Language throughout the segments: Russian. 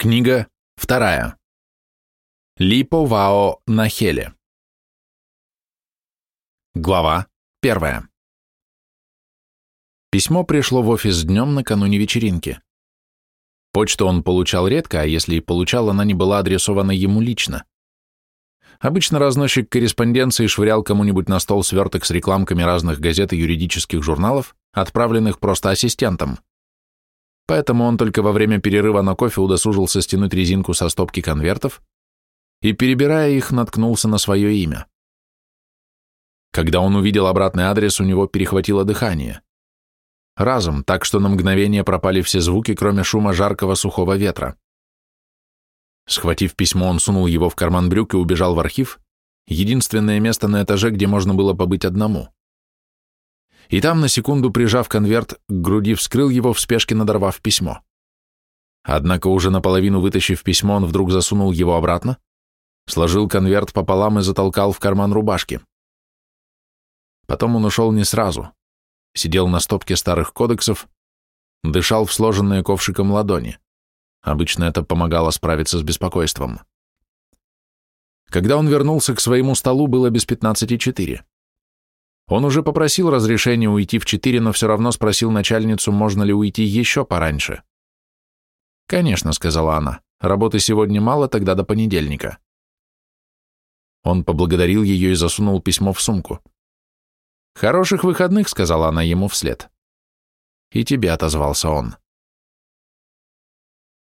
Книга вторая. Липо Вао Нахеле. Глава первая. Письмо пришло в офис днем накануне вечеринки. Почту он получал редко, а если и получал, она не была адресована ему лично. Обычно разносчик корреспонденции швырял кому-нибудь на стол сверток с рекламками разных газет и юридических журналов, отправленных просто ассистентом поэтому он только во время перерыва на кофе удосужился стянуть резинку со стопки конвертов и, перебирая их, наткнулся на свое имя. Когда он увидел обратный адрес, у него перехватило дыхание. Разом, так что на мгновение пропали все звуки, кроме шума жаркого сухого ветра. Схватив письмо, он сунул его в карман брюк и убежал в архив, единственное место на этаже, где можно было побыть одному и там, на секунду прижав конверт, к груди вскрыл его в спешке, надорвав письмо. Однако уже наполовину вытащив письмо, он вдруг засунул его обратно, сложил конверт пополам и затолкал в карман рубашки. Потом он ушел не сразу, сидел на стопке старых кодексов, дышал в сложенные ковшиком ладони. Обычно это помогало справиться с беспокойством. Когда он вернулся к своему столу, было без пятнадцати четыре. Он уже попросил разрешения уйти в четыре, но все равно спросил начальницу, можно ли уйти еще пораньше. «Конечно», — сказала она, — «работы сегодня мало, тогда до понедельника». Он поблагодарил ее и засунул письмо в сумку. «Хороших выходных», — сказала она ему вслед. «И тебе», — отозвался он.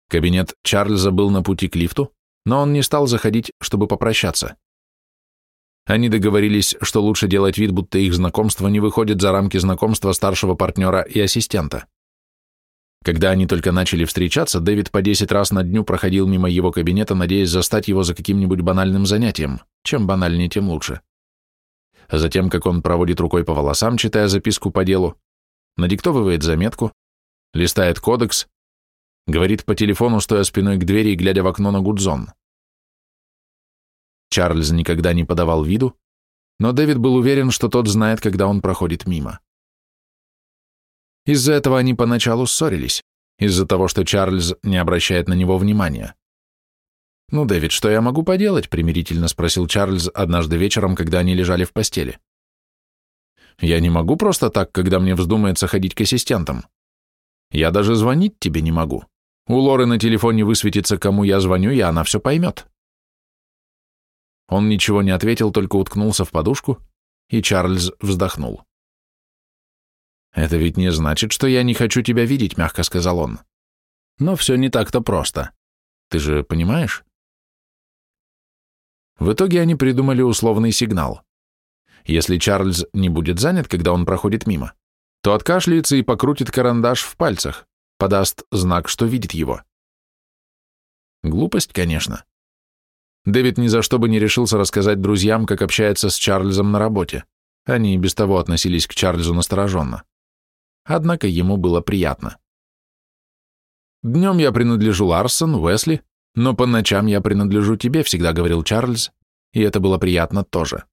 Кабинет Чарльза был на пути к лифту, но он не стал заходить, чтобы попрощаться. Они договорились, что лучше делать вид, будто их знакомство не выходит за рамки знакомства старшего партнера и ассистента. Когда они только начали встречаться, Дэвид по 10 раз на дню проходил мимо его кабинета, надеясь застать его за каким-нибудь банальным занятием. Чем банальнее, тем лучше. Затем, как он проводит рукой по волосам, читая записку по делу, надиктовывает заметку, листает кодекс, говорит по телефону, стоя спиной к двери и глядя в окно на Гудзон. Чарльз никогда не подавал виду, но Дэвид был уверен, что тот знает, когда он проходит мимо. Из-за этого они поначалу ссорились, из-за того, что Чарльз не обращает на него внимания. «Ну, Дэвид, что я могу поделать?» — примирительно спросил Чарльз однажды вечером, когда они лежали в постели. «Я не могу просто так, когда мне вздумается ходить к ассистентам. Я даже звонить тебе не могу. У Лоры на телефоне высветится, кому я звоню, и она все поймет». Он ничего не ответил, только уткнулся в подушку, и Чарльз вздохнул. «Это ведь не значит, что я не хочу тебя видеть», — мягко сказал он. «Но все не так-то просто. Ты же понимаешь?» В итоге они придумали условный сигнал. Если Чарльз не будет занят, когда он проходит мимо, то откашляется и покрутит карандаш в пальцах, подаст знак, что видит его. Глупость, конечно. Дэвид ни за что бы не решился рассказать друзьям, как общается с Чарльзом на работе. Они и без того относились к Чарльзу настороженно. Однако ему было приятно. «Днем я принадлежу Ларсон, Уэсли, но по ночам я принадлежу тебе», всегда говорил Чарльз, и это было приятно тоже.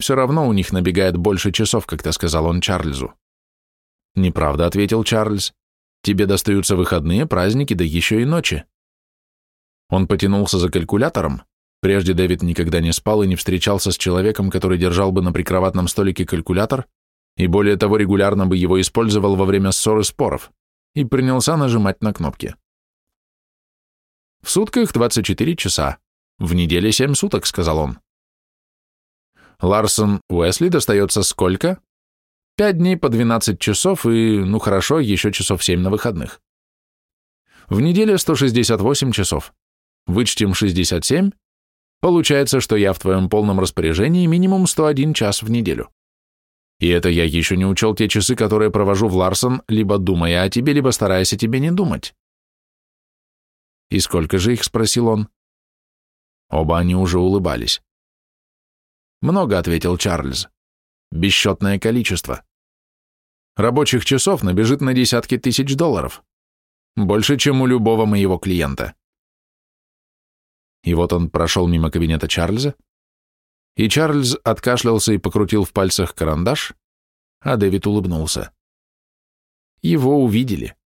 «Все равно у них набегает больше часов, как-то сказал он Чарльзу». «Неправда», — ответил Чарльз. «Тебе достаются выходные, праздники, да еще и ночи. Он потянулся за калькулятором. Прежде Дэвид никогда не спал и не встречался с человеком, который держал бы на прикроватном столике калькулятор и более того регулярно бы его использовал во время ссор и споров, и принялся нажимать на кнопки. «В сутках 24 часа, в неделе 7 суток», — сказал он. Ларсон Уэсли достается сколько? Пять дней по 12 часов и, ну хорошо, еще часов 7 на выходных. В неделе 168 часов. Вычтем 67, получается, что я в твоем полном распоряжении минимум 101 час в неделю. И это я еще не учел те часы, которые провожу в Ларсон, либо думая о тебе, либо стараясь о тебе не думать. «И сколько же их?» — спросил он. Оба они уже улыбались. «Много», — ответил Чарльз. «Бесчетное количество. Рабочих часов набежит на десятки тысяч долларов. Больше, чем у любого моего клиента. И вот он прошел мимо кабинета Чарльза, и Чарльз откашлялся и покрутил в пальцах карандаш, а Дэвид улыбнулся. Его увидели.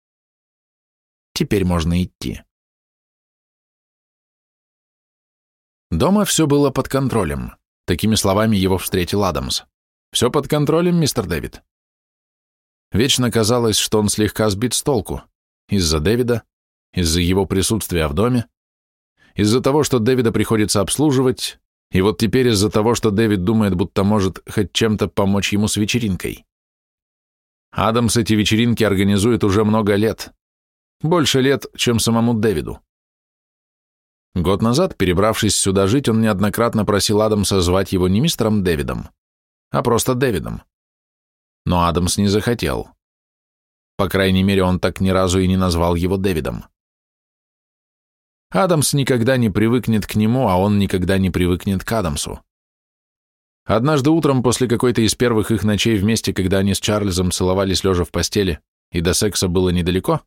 Теперь можно идти. Дома все было под контролем. Такими словами его встретил Адамс. «Все под контролем, мистер Дэвид». Вечно казалось, что он слегка сбит с толку. Из-за Дэвида, из-за его присутствия в доме, из-за того, что Дэвида приходится обслуживать, и вот теперь из-за того, что Дэвид думает, будто может хоть чем-то помочь ему с вечеринкой. Адамс эти вечеринки организует уже много лет. Больше лет, чем самому Дэвиду. Год назад, перебравшись сюда жить, он неоднократно просил Адамса звать его не мистером Дэвидом, а просто Дэвидом. Но Адамс не захотел. По крайней мере, он так ни разу и не назвал его Дэвидом. Адамс никогда не привыкнет к нему, а он никогда не привыкнет к Адамсу. Однажды утром после какой-то из первых их ночей вместе, когда они с Чарльзом целовались лежа в постели, и до секса было недалеко,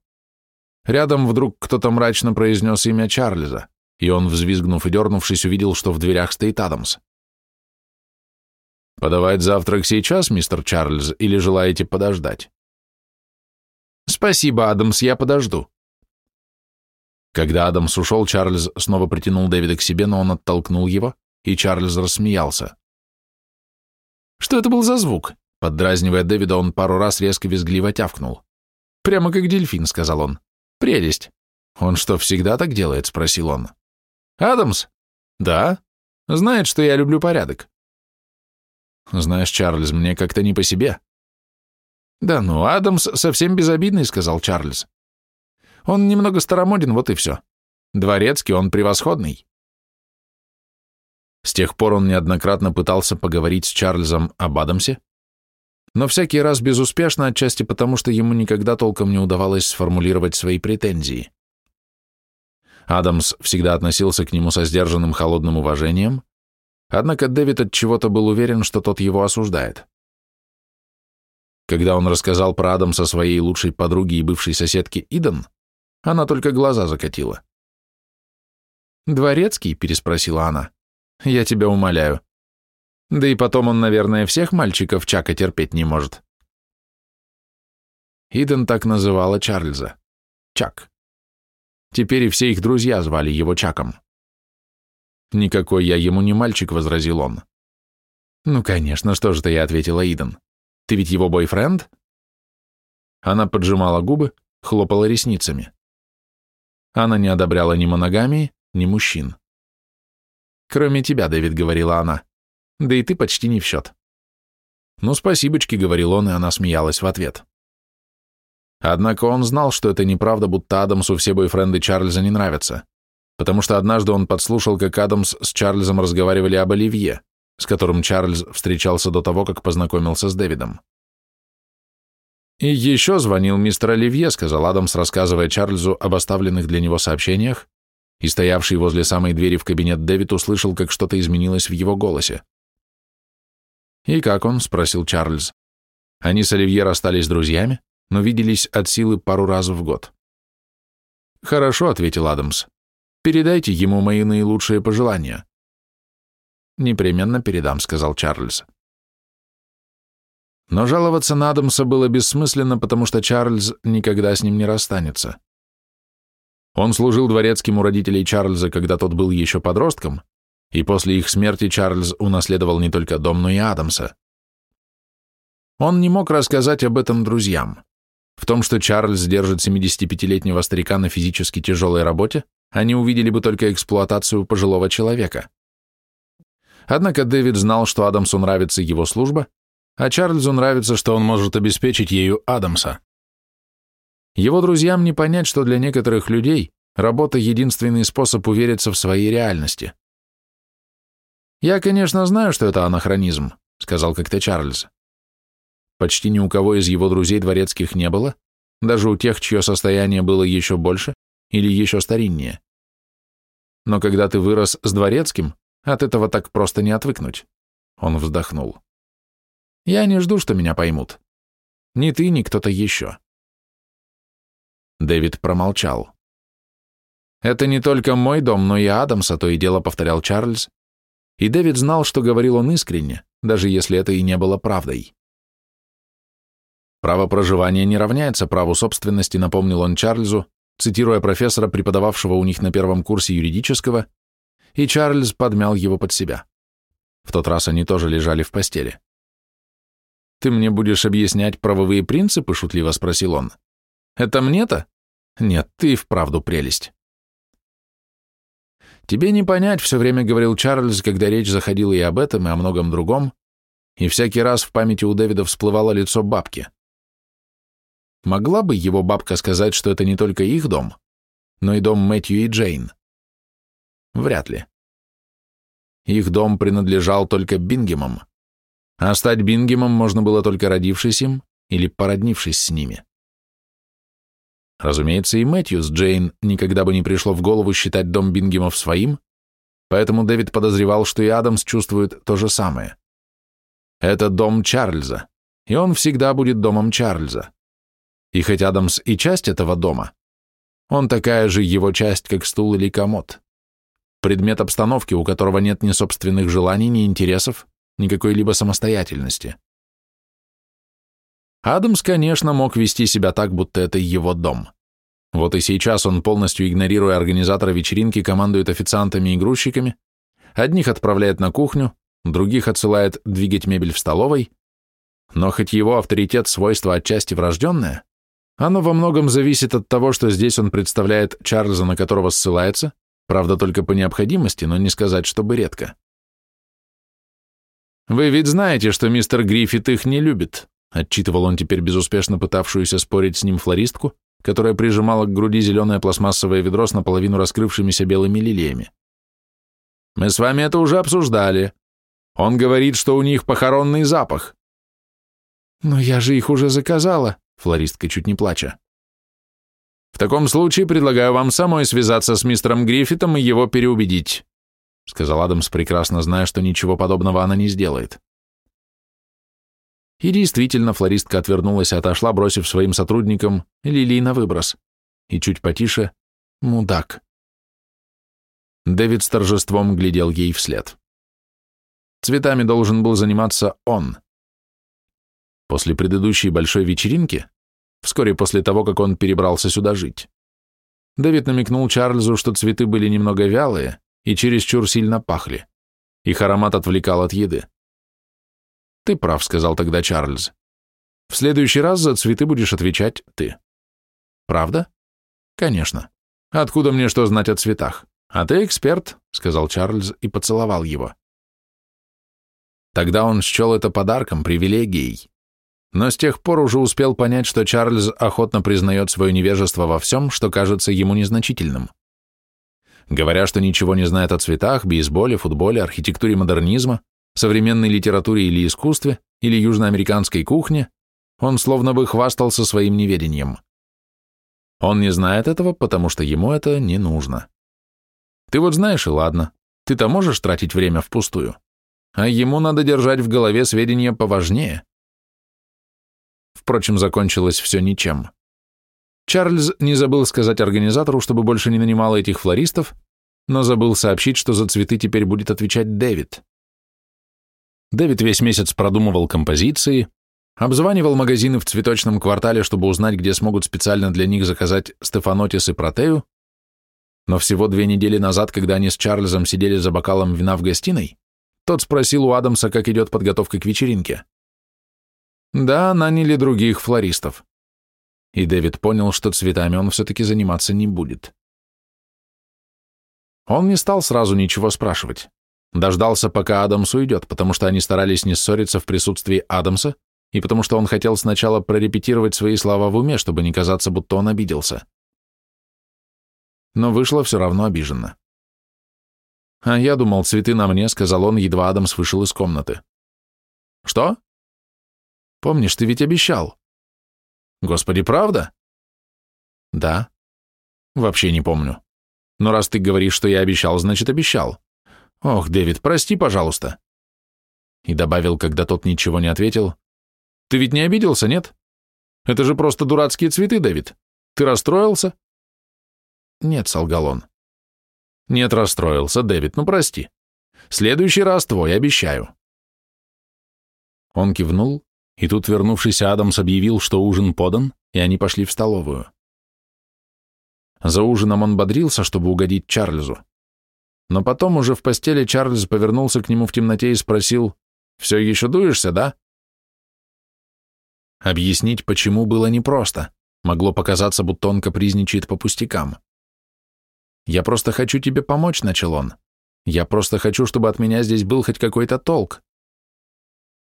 рядом вдруг кто-то мрачно произнес имя Чарльза, и он, взвизгнув и дернувшись, увидел, что в дверях стоит Адамс. «Подавать завтрак сейчас, мистер Чарльз, или желаете подождать?» «Спасибо, Адамс, я подожду», когда Адамс ушел, Чарльз снова притянул Дэвида к себе, но он оттолкнул его, и Чарльз рассмеялся. «Что это был за звук?» Поддразнивая Дэвида, он пару раз резко визгливо тявкнул. «Прямо как дельфин», — сказал он. «Прелесть». «Он что, всегда так делает?» — спросил он. «Адамс?» «Да. Знает, что я люблю порядок». «Знаешь, Чарльз, мне как-то не по себе». «Да ну, Адамс совсем безобидный», — сказал Чарльз. Он немного старомоден, вот и все. Дворецкий, он превосходный. С тех пор он неоднократно пытался поговорить с Чарльзом об Адамсе, но всякий раз безуспешно, отчасти потому, что ему никогда толком не удавалось сформулировать свои претензии. Адамс всегда относился к нему со сдержанным холодным уважением, однако Дэвид от чего-то был уверен, что тот его осуждает. Когда он рассказал про Адамса своей лучшей подруге и бывшей соседке Иден, она только глаза закатила. «Дворецкий?» — переспросила она. «Я тебя умоляю. Да и потом он, наверное, всех мальчиков Чака терпеть не может». Иден так называла Чарльза. Чак. Теперь и все их друзья звали его Чаком. «Никакой я ему не мальчик», — возразил он. «Ну, конечно, что же ты, я ответила Иден. Ты ведь его бойфренд?» Она поджимала губы, хлопала ресницами. Она не одобряла ни моногамии, ни мужчин. «Кроме тебя, Дэвид», — говорила она. «Да и ты почти не в счет». «Ну, спасибочки», — говорил он, и она смеялась в ответ. Однако он знал, что это неправда, будто Адамсу все бойфренды Чарльза не нравятся, потому что однажды он подслушал, как Адамс с Чарльзом разговаривали об Оливье, с которым Чарльз встречался до того, как познакомился с Дэвидом. «И еще звонил мистер Оливье», — сказал Адамс, рассказывая Чарльзу об оставленных для него сообщениях, и стоявший возле самой двери в кабинет Дэвид услышал, как что-то изменилось в его голосе. «И как он?» — спросил Чарльз. Они с Оливье расстались друзьями, но виделись от силы пару раз в год. «Хорошо», — ответил Адамс. «Передайте ему мои наилучшие пожелания». «Непременно передам», — сказал Чарльз. Но жаловаться на Адамса было бессмысленно, потому что Чарльз никогда с ним не расстанется. Он служил дворецким у родителей Чарльза, когда тот был еще подростком, и после их смерти Чарльз унаследовал не только дом, но и Адамса. Он не мог рассказать об этом друзьям. В том, что Чарльз держит 75-летнего старика на физически тяжелой работе, они увидели бы только эксплуатацию пожилого человека. Однако Дэвид знал, что Адамсу нравится его служба, а Чарльзу нравится, что он может обеспечить ею Адамса. Его друзьям не понять, что для некоторых людей работа — единственный способ увериться в своей реальности. «Я, конечно, знаю, что это анахронизм», — сказал как-то Чарльз. Почти ни у кого из его друзей дворецких не было, даже у тех, чье состояние было еще больше или еще стариннее. Но когда ты вырос с дворецким, от этого так просто не отвыкнуть. Он вздохнул. Я не жду, что меня поймут. Ни ты, ни кто-то еще. Дэвид промолчал. «Это не только мой дом, но и Адамса», то и дело повторял Чарльз. И Дэвид знал, что говорил он искренне, даже если это и не было правдой. «Право проживания не равняется праву собственности», напомнил он Чарльзу, цитируя профессора, преподававшего у них на первом курсе юридического, и Чарльз подмял его под себя. В тот раз они тоже лежали в постели. «Ты мне будешь объяснять правовые принципы?» — шутливо спросил он. «Это мне-то? Нет, ты вправду прелесть». «Тебе не понять», — все время говорил Чарльз, когда речь заходила и об этом, и о многом другом, и всякий раз в памяти у Дэвида всплывало лицо бабки. Могла бы его бабка сказать, что это не только их дом, но и дом Мэтью и Джейн? Вряд ли. Их дом принадлежал только Бингемам, а стать Бингемом можно было только родившись им или породнившись с ними. Разумеется, и Мэтью с Джейн никогда бы не пришло в голову считать дом Бингемов своим, поэтому Дэвид подозревал, что и Адамс чувствует то же самое. Это дом Чарльза, и он всегда будет домом Чарльза. И хоть Адамс и часть этого дома, он такая же его часть, как стул или комод. Предмет обстановки, у которого нет ни собственных желаний, ни интересов, ни какой-либо самостоятельности. Адамс, конечно, мог вести себя так, будто это его дом. Вот и сейчас он, полностью игнорируя организатора вечеринки, командует официантами и грузчиками, одних отправляет на кухню, других отсылает двигать мебель в столовой, но хоть его авторитет свойство отчасти врожденное, оно во многом зависит от того, что здесь он представляет Чарльза, на которого ссылается, правда, только по необходимости, но не сказать, чтобы редко. «Вы ведь знаете, что мистер Гриффит их не любит», отчитывал он теперь безуспешно пытавшуюся спорить с ним флористку, которая прижимала к груди зеленое пластмассовое ведро с наполовину раскрывшимися белыми лилиями. «Мы с вами это уже обсуждали. Он говорит, что у них похоронный запах». «Но я же их уже заказала», флористка чуть не плача. «В таком случае предлагаю вам самой связаться с мистером Гриффитом и его переубедить», сказал Адамс, прекрасно зная, что ничего подобного она не сделает. И действительно, флористка отвернулась и отошла, бросив своим сотрудникам лилии на выброс. И чуть потише «Мудак». Дэвид с торжеством глядел ей вслед. Цветами должен был заниматься он. После предыдущей большой вечеринки, вскоре после того, как он перебрался сюда жить, Дэвид намекнул Чарльзу, что цветы были немного вялые и чересчур сильно пахли. Их аромат отвлекал от еды. «Ты прав», — сказал тогда Чарльз. «В следующий раз за цветы будешь отвечать ты». «Правда?» «Конечно. Откуда мне что знать о цветах? А ты эксперт», — сказал Чарльз и поцеловал его. Тогда он счел это подарком, привилегией но с тех пор уже успел понять, что Чарльз охотно признает свое невежество во всем, что кажется ему незначительным. Говоря, что ничего не знает о цветах, бейсболе, футболе, архитектуре модернизма, современной литературе или искусстве, или южноамериканской кухне, он словно бы хвастался своим неведением. Он не знает этого, потому что ему это не нужно. Ты вот знаешь, и ладно, ты-то можешь тратить время впустую, а ему надо держать в голове сведения поважнее. Впрочем, закончилось все ничем. Чарльз не забыл сказать организатору, чтобы больше не нанимал этих флористов, но забыл сообщить, что за цветы теперь будет отвечать Дэвид. Дэвид весь месяц продумывал композиции, обзванивал магазины в цветочном квартале, чтобы узнать, где смогут специально для них заказать Стефанотис и Протею, но всего две недели назад, когда они с Чарльзом сидели за бокалом вина в гостиной, тот спросил у Адамса, как идет подготовка к вечеринке. Да, наняли других флористов. И Дэвид понял, что цветами он все-таки заниматься не будет. Он не стал сразу ничего спрашивать. Дождался, пока Адамс уйдет, потому что они старались не ссориться в присутствии Адамса, и потому что он хотел сначала прорепетировать свои слова в уме, чтобы не казаться, будто он обиделся. Но вышло все равно обиженно. «А я думал, цветы на мне», — сказал он, едва Адамс вышел из комнаты. «Что?» Помнишь, ты ведь обещал. Господи, правда? Да. Вообще не помню. Но раз ты говоришь, что я обещал, значит обещал. Ох, Дэвид, прости, пожалуйста. И добавил, когда тот ничего не ответил. Ты ведь не обиделся, нет? Это же просто дурацкие цветы, Дэвид. Ты расстроился? Нет, солгал он. Нет, расстроился, Дэвид, ну прости. Следующий раз твой, обещаю. Он кивнул, и тут вернувшийся Адамс объявил, что ужин подан, и они пошли в столовую. За ужином он бодрился, чтобы угодить Чарльзу. Но потом уже в постели Чарльз повернулся к нему в темноте и спросил, «Все еще дуешься, да?» Объяснить, почему, было непросто. Могло показаться, будто он капризничает по пустякам. «Я просто хочу тебе помочь», — начал он. «Я просто хочу, чтобы от меня здесь был хоть какой-то толк».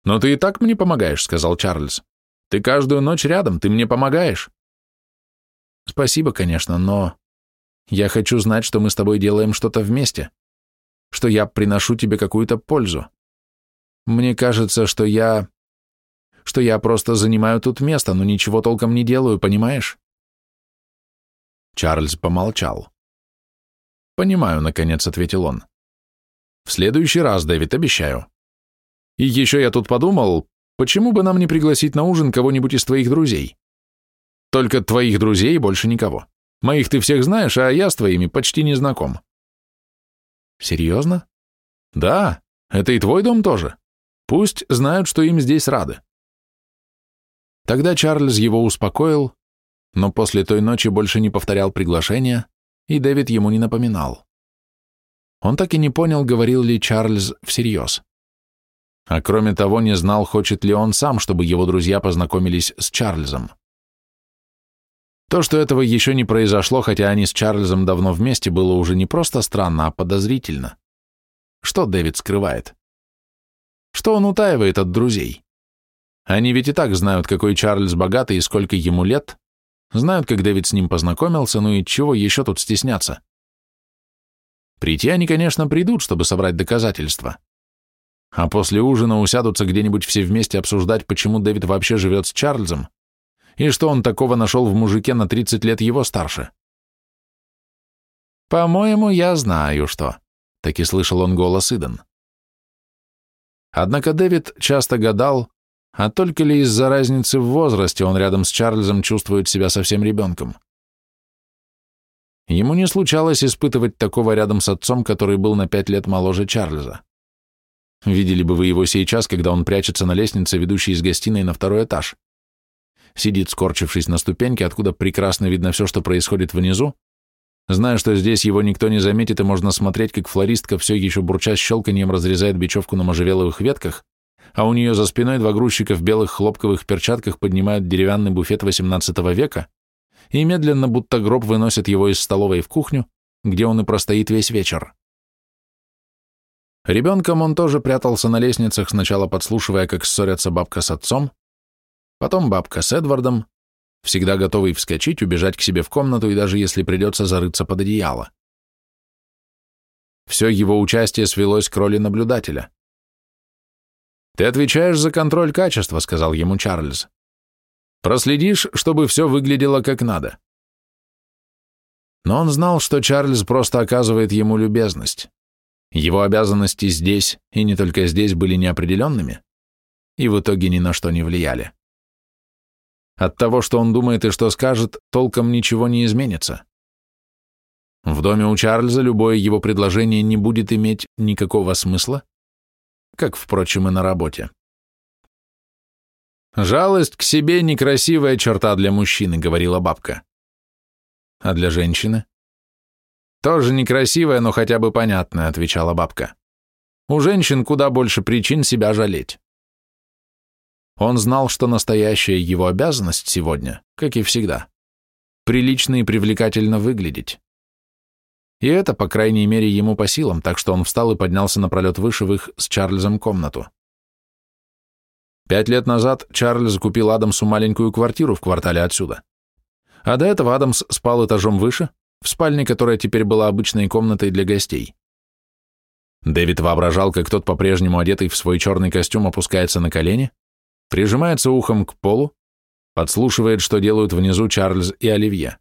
«Но ты и так мне помогаешь», — сказал Чарльз. «Ты каждую ночь рядом, ты мне помогаешь». «Спасибо, конечно, но я хочу знать, что мы с тобой делаем что-то вместе, что я приношу тебе какую-то пользу. Мне кажется, что я... что я просто занимаю тут место, но ничего толком не делаю, понимаешь?» Чарльз помолчал. «Понимаю», — наконец ответил он. «В следующий раз, Дэвид, обещаю. И еще я тут подумал, почему бы нам не пригласить на ужин кого-нибудь из твоих друзей? Только твоих друзей больше никого. Моих ты всех знаешь, а я с твоими почти не знаком». «Серьезно?» «Да, это и твой дом тоже. Пусть знают, что им здесь рады». Тогда Чарльз его успокоил, но после той ночи больше не повторял приглашения, и Дэвид ему не напоминал. Он так и не понял, говорил ли Чарльз всерьез. А кроме того, не знал, хочет ли он сам, чтобы его друзья познакомились с Чарльзом. То, что этого еще не произошло, хотя они с Чарльзом давно вместе, было уже не просто странно, а подозрительно. Что Дэвид скрывает? Что он утаивает от друзей? Они ведь и так знают, какой Чарльз богатый и сколько ему лет, Знают, как Дэвид с ним познакомился, ну и чего еще тут стесняться? Прийти они, конечно, придут, чтобы собрать доказательства. А после ужина усядутся где-нибудь все вместе обсуждать, почему Дэвид вообще живет с Чарльзом, и что он такого нашел в мужике на 30 лет его старше. «По-моему, я знаю, что», — таки слышал он голос Иден. Однако Дэвид часто гадал, а только ли из-за разницы в возрасте он рядом с Чарльзом чувствует себя совсем ребенком? Ему не случалось испытывать такого рядом с отцом, который был на пять лет моложе Чарльза. Видели бы вы его сейчас, когда он прячется на лестнице, ведущей из гостиной на второй этаж. Сидит, скорчившись на ступеньке, откуда прекрасно видно все, что происходит внизу, зная, что здесь его никто не заметит, и можно смотреть, как флористка все еще бурча щелканьем разрезает бечевку на можжевеловых ветках, а у нее за спиной два грузчика в белых хлопковых перчатках поднимают деревянный буфет XVIII века и медленно, будто гроб, выносят его из столовой в кухню, где он и простоит весь вечер. Ребенком он тоже прятался на лестницах, сначала подслушивая, как ссорятся бабка с отцом, потом бабка с Эдвардом, всегда готовый вскочить, убежать к себе в комнату и даже если придется зарыться под одеяло. Все его участие свелось к роли наблюдателя. «Ты отвечаешь за контроль качества», — сказал ему Чарльз. «Проследишь, чтобы все выглядело как надо». Но он знал, что Чарльз просто оказывает ему любезность. Его обязанности здесь, и не только здесь, были неопределенными, и в итоге ни на что не влияли. От того, что он думает и что скажет, толком ничего не изменится. В доме у Чарльза любое его предложение не будет иметь никакого смысла, как, впрочем, и на работе. «Жалость к себе — некрасивая черта для мужчины», — говорила бабка. «А для женщины?» «Тоже некрасивая, но хотя бы понятная», — отвечала бабка. «У женщин куда больше причин себя жалеть». Он знал, что настоящая его обязанность сегодня, как и всегда, прилично и привлекательно выглядеть. И это, по крайней мере, ему по силам, так что он встал и поднялся напролет выше в их с Чарльзом комнату. Пять лет назад Чарльз купил Адамсу маленькую квартиру в квартале отсюда. А до этого Адамс спал этажом выше, в спальне, которая теперь была обычной комнатой для гостей. Дэвид воображал, как тот по-прежнему одетый в свой черный костюм опускается на колени, прижимается ухом к полу, подслушивает, что делают внизу Чарльз и Оливье.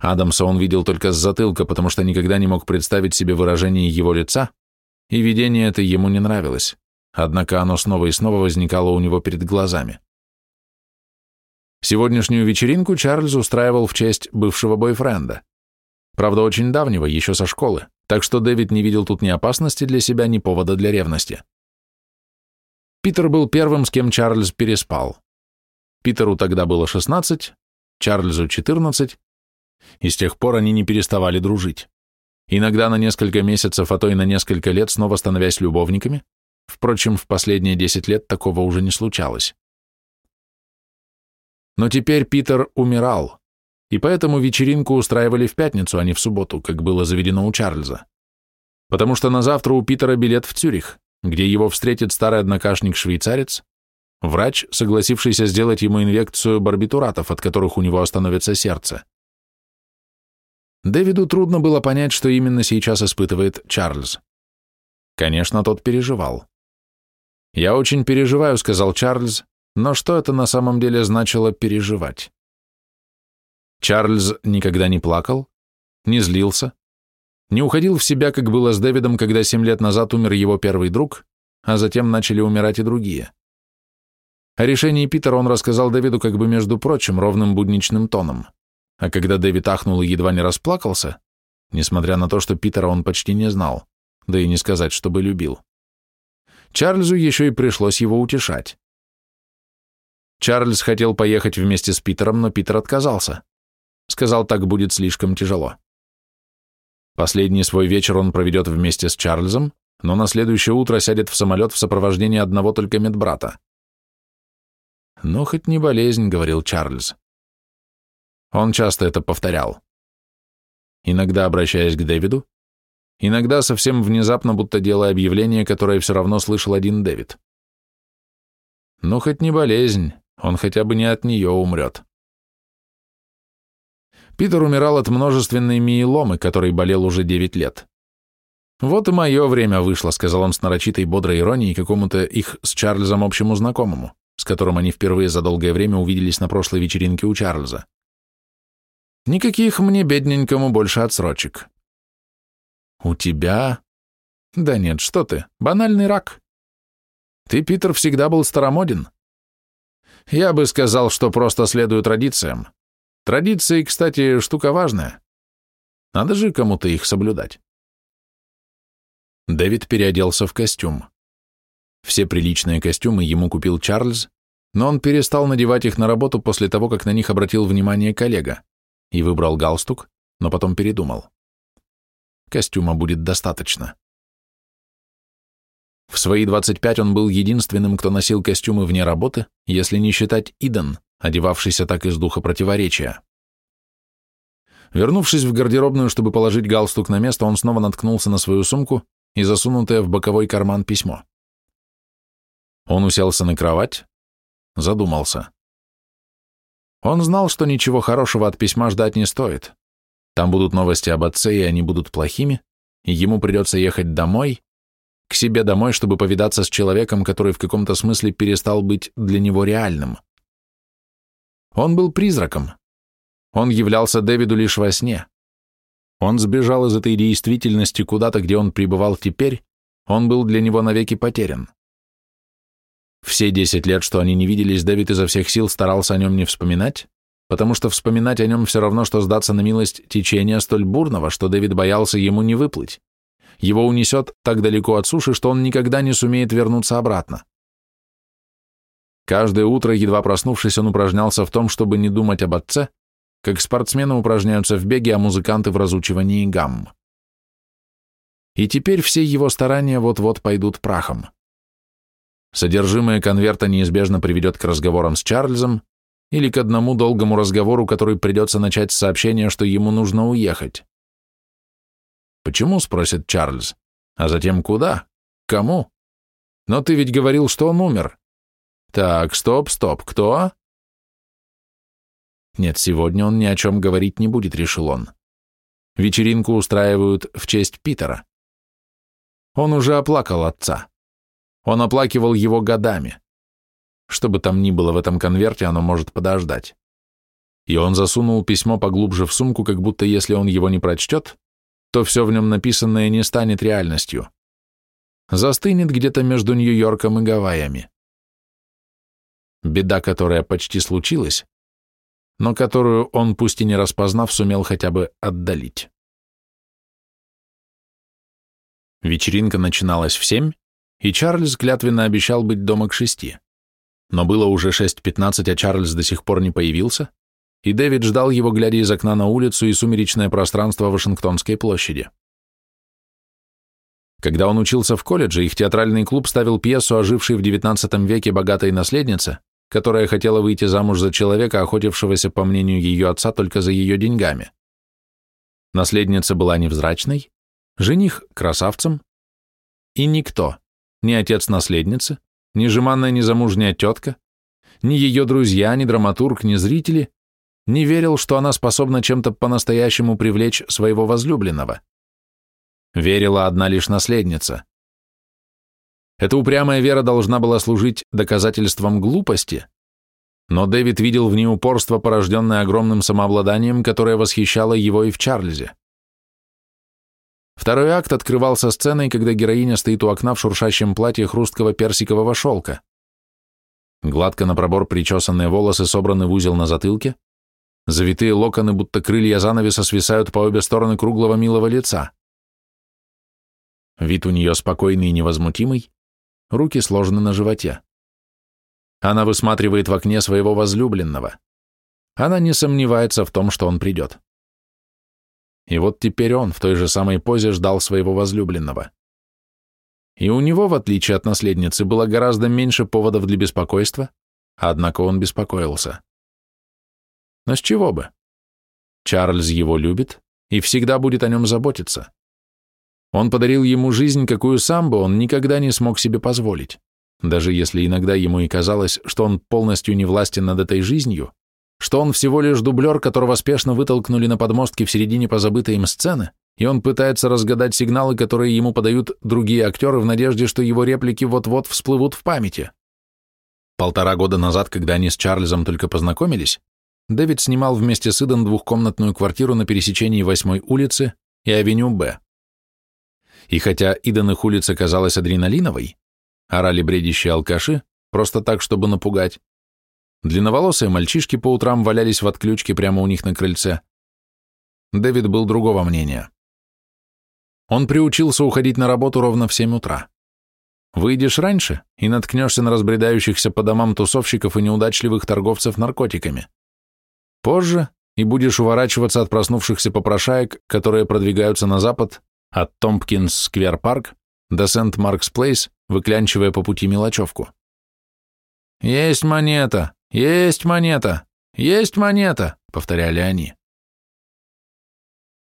Адамса он видел только с затылка, потому что никогда не мог представить себе выражение его лица, и видение это ему не нравилось, однако оно снова и снова возникало у него перед глазами. Сегодняшнюю вечеринку Чарльз устраивал в честь бывшего бойфренда. Правда, очень давнего, еще со школы, так что Дэвид не видел тут ни опасности для себя, ни повода для ревности. Питер был первым, с кем Чарльз переспал. Питеру тогда было 16, Чарльзу 14, и с тех пор они не переставали дружить. иногда на несколько месяцев, а то и на несколько лет снова становясь любовниками, впрочем, в последние 10 лет такого уже не случалось. Но теперь Питер умирал, и поэтому вечеринку устраивали в пятницу, а не в субботу, как было заведено у Чарльза. Потому что на завтра у Питера билет в Цюрих, где его встретит старый однокашник-швейцарец, врач, согласившийся сделать ему инъекцию барбитуратов, от которых у него остановится сердце. Дэвиду трудно было понять, что именно сейчас испытывает Чарльз. Конечно, тот переживал. «Я очень переживаю», — сказал Чарльз, но что это на самом деле значило переживать? Чарльз никогда не плакал, не злился, не уходил в себя, как было с Дэвидом, когда семь лет назад умер его первый друг, а затем начали умирать и другие. О решении Питера он рассказал Дэвиду как бы между прочим, ровным будничным тоном. А когда Дэвид ахнул и едва не расплакался, несмотря на то, что Питера он почти не знал, да и не сказать, чтобы любил, Чарльзу еще и пришлось его утешать. Чарльз хотел поехать вместе с Питером, но Питер отказался. Сказал, так будет слишком тяжело. Последний свой вечер он проведет вместе с Чарльзом, но на следующее утро сядет в самолет в сопровождении одного только медбрата. «Ну, хоть не болезнь», — говорил Чарльз. Он часто это повторял. Иногда обращаясь к Дэвиду, иногда совсем внезапно, будто делая объявление, которое все равно слышал один Дэвид. «Ну, хоть не болезнь, он хотя бы не от нее умрет». Питер умирал от множественной миеломы, которой болел уже 9 лет. «Вот и мое время вышло», — сказал он с нарочитой бодрой иронией какому-то их с Чарльзом общему знакомому с которым они впервые за долгое время увиделись на прошлой вечеринке у Чарльза. Никаких мне, бедненькому, больше отсрочек. У тебя? Да нет, что ты, банальный рак. Ты, Питер, всегда был старомоден. Я бы сказал, что просто следую традициям. Традиции, кстати, штука важная. Надо же кому-то их соблюдать. Дэвид переоделся в костюм. Все приличные костюмы ему купил Чарльз, но он перестал надевать их на работу после того, как на них обратил внимание коллега, и выбрал галстук, но потом передумал. Костюма будет достаточно. В свои 25 он был единственным, кто носил костюмы вне работы, если не считать Иден, одевавшийся так из духа противоречия. Вернувшись в гардеробную, чтобы положить галстук на место, он снова наткнулся на свою сумку и засунутое в боковой карман письмо. Он уселся на кровать, задумался. Он знал, что ничего хорошего от письма ждать не стоит. Там будут новости об отце, и они будут плохими, и ему придется ехать домой, к себе домой, чтобы повидаться с человеком, который в каком-то смысле перестал быть для него реальным. Он был призраком. Он являлся Дэвиду лишь во сне. Он сбежал из этой действительности куда-то, где он пребывал теперь, он был для него навеки потерян. Все десять лет, что они не виделись, Дэвид изо всех сил старался о нем не вспоминать, потому что вспоминать о нем все равно, что сдаться на милость течения столь бурного, что Дэвид боялся ему не выплыть. Его унесет так далеко от суши, что он никогда не сумеет вернуться обратно. Каждое утро, едва проснувшись, он упражнялся в том, чтобы не думать об отце, как спортсмены упражняются в беге, а музыканты в разучивании гамм. И теперь все его старания вот-вот пойдут прахом. Содержимое конверта неизбежно приведет к разговорам с Чарльзом или к одному долгому разговору, который придется начать с сообщения, что ему нужно уехать. «Почему?» — спросит Чарльз. «А затем куда? Кому? Но ты ведь говорил, что он умер». «Так, стоп, стоп, кто?» Нет, сегодня он ни о чем говорить не будет, решил он. Вечеринку устраивают в честь Питера. Он уже оплакал отца. Он оплакивал его годами. Что бы там ни было в этом конверте, оно может подождать. И он засунул письмо поглубже в сумку, как будто если он его не прочтет, то все в нем написанное не станет реальностью. Застынет где-то между Нью-Йорком и Гавайями. Беда, которая почти случилась, но которую он, пусть и не распознав, сумел хотя бы отдалить. Вечеринка начиналась в семь, и Чарльз клятвенно обещал быть дома к шести. Но было уже 6.15, а Чарльз до сих пор не появился, и Дэвид ждал его, глядя из окна на улицу и сумеречное пространство Вашингтонской площади. Когда он учился в колледже, их театральный клуб ставил пьесу, ожившей в XIX веке богатой наследнице, которая хотела выйти замуж за человека, охотившегося, по мнению ее отца, только за ее деньгами. Наследница была невзрачной, жених – красавцем, и никто, ни отец наследницы, ни жеманная незамужняя тетка, ни ее друзья, ни драматург, ни зрители не верил, что она способна чем-то по-настоящему привлечь своего возлюбленного. Верила одна лишь наследница. Эта упрямая вера должна была служить доказательством глупости, но Дэвид видел в ней упорство, порожденное огромным самообладанием, которое восхищало его и в Чарльзе. Второй акт открывался сценой, когда героиня стоит у окна в шуршащем платье хрусткого персикового шелка. Гладко на пробор причесанные волосы собраны в узел на затылке, завитые локоны, будто крылья занавеса, свисают по обе стороны круглого милого лица. Вид у нее спокойный и невозмутимый, руки сложены на животе. Она высматривает в окне своего возлюбленного. Она не сомневается в том, что он придет. И вот теперь он в той же самой позе ждал своего возлюбленного. И у него, в отличие от наследницы, было гораздо меньше поводов для беспокойства, однако он беспокоился. Но с чего бы? Чарльз его любит и всегда будет о нем заботиться. Он подарил ему жизнь, какую сам бы он никогда не смог себе позволить, даже если иногда ему и казалось, что он полностью не властен над этой жизнью, что он всего лишь дублер, которого спешно вытолкнули на подмостке в середине позабытой им сцены, и он пытается разгадать сигналы, которые ему подают другие актеры в надежде, что его реплики вот-вот всплывут в памяти. Полтора года назад, когда они с Чарльзом только познакомились, Дэвид снимал вместе с Идом двухкомнатную квартиру на пересечении 8 улицы и авеню Б. И хотя Идан их улица казалась адреналиновой, орали бредящие алкаши, просто так, чтобы напугать, длинноволосые мальчишки по утрам валялись в отключке прямо у них на крыльце, Дэвид был другого мнения. Он приучился уходить на работу ровно в 7 утра. Выйдешь раньше и наткнешься на разбредающихся по домам тусовщиков и неудачливых торговцев наркотиками. Позже и будешь уворачиваться от проснувшихся попрошаек, которые продвигаются на запад от Томпкинс-сквер-парк до Сент-Маркс-плейс, выклянчивая по пути мелочевку. «Есть монета! Есть монета! Есть монета!» — повторяли они.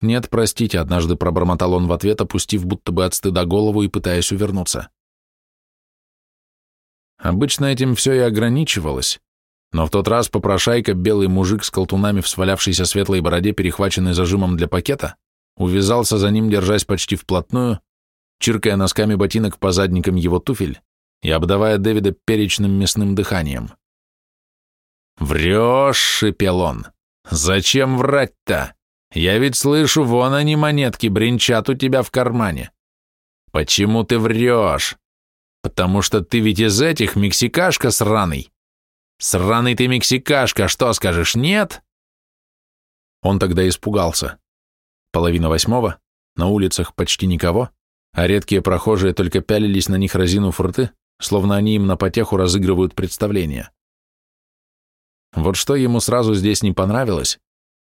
«Нет, простите», — однажды пробормотал он в ответ, опустив будто бы от стыда голову и пытаясь увернуться. Обычно этим все и ограничивалось, но в тот раз попрошайка, белый мужик с колтунами в свалявшейся светлой бороде, перехваченный зажимом для пакета, увязался за ним, держась почти вплотную, чиркая носками ботинок по задникам его туфель и обдавая Дэвида перечным мясным дыханием. «Врешь!» — шипел он. «Зачем врать-то? Я ведь слышу, вон они монетки бренчат у тебя в кармане. Почему ты врешь? Потому что ты ведь из этих мексикашка сраный. Сраный ты мексикашка, что скажешь, нет?» Он тогда испугался. Половина восьмого, на улицах почти никого, а редкие прохожие только пялились на них разинув рты, словно они им на потеху разыгрывают представление. Вот что ему сразу здесь не понравилось,